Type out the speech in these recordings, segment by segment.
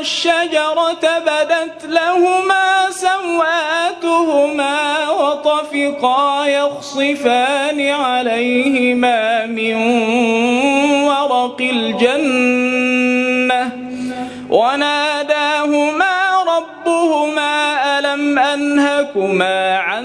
ذاق الشجرة بدت لهما سوآتهما وطفقا يخصفان عليهما من ورق الجنة وناداهما ربهما ألم أنهكما عن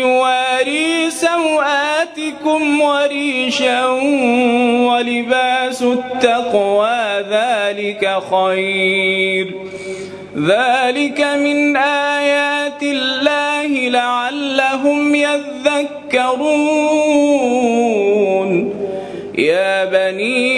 يواري سوآتكم وريشا ولباس التقوى ذلك خير. ذلك من آيات الله لعلهم يذكرون. يا بني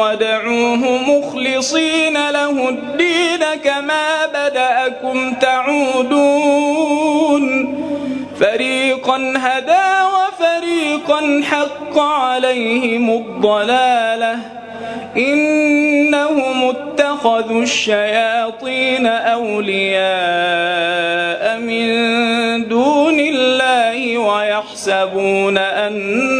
ودعوه مخلصين له الدين كما بدأكم تعودون. فريقا هدى وفريقا حق عليهم الضلالة. إنهم اتخذوا الشياطين أولياء من دون الله ويحسبون أنهم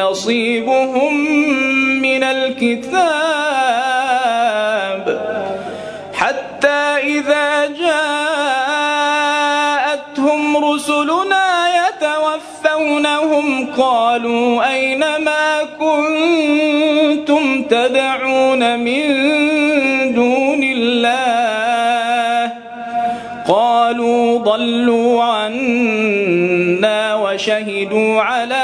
نصيبهم من الكتاب. حتى إذا جاءتهم رسلنا يتوفونهم قالوا أين ما كنتم تدعون من دون الله؟ قالوا ضلوا عنا وشهدوا على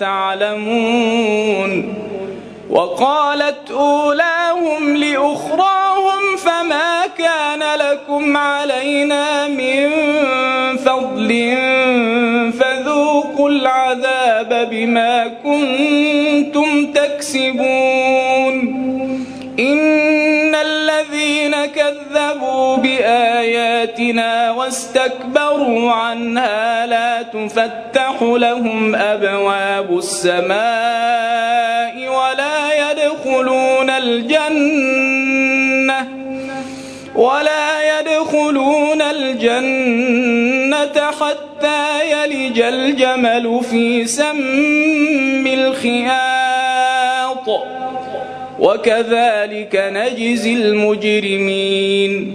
تعلمون وقالت أولاهم لأخراهم فما كان لكم علينا من فضل فذوقوا العذاب بما كنتم بآياتنا واستكبروا عنها لا تفتح لهم أبواب السماء ولا يدخلون الجنة ولا يدخلون الجنة حتى يلج الجمل في سم الخياط. وكذلك نجزي المجرمين.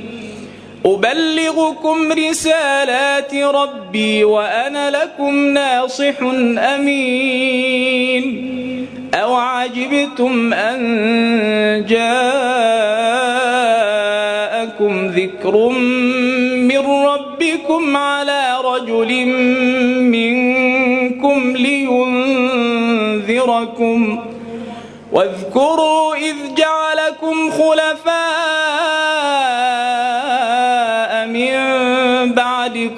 أبلغكم رسالات ربي وأنا لكم ناصح أمين. أوعجبتم أن جاءكم ذكر من ربكم على رجل منكم لينذركم. واذكروا إذ جعلكم خلفاء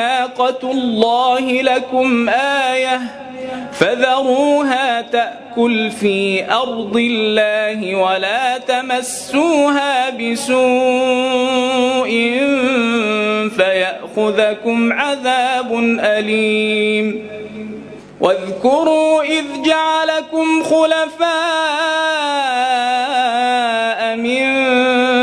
ناقة الله لكم آية فذروها تأكل في أرض الله ولا تمسوها بسوء فيأخذكم عذاب أليم. واذكروا إذ جعلكم خلفاء من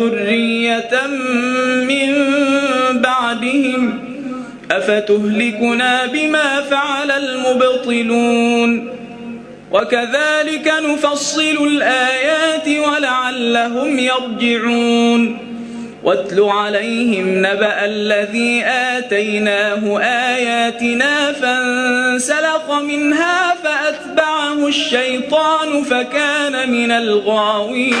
ذرية من بعدهم أفتهلكنا بما فعل المبطلون وكذلك نفصل الآيات ولعلهم يرجعون واتل عليهم نبأ الذي آتيناه آياتنا فانسلق منها فأتبعه الشيطان فكان من الغاوين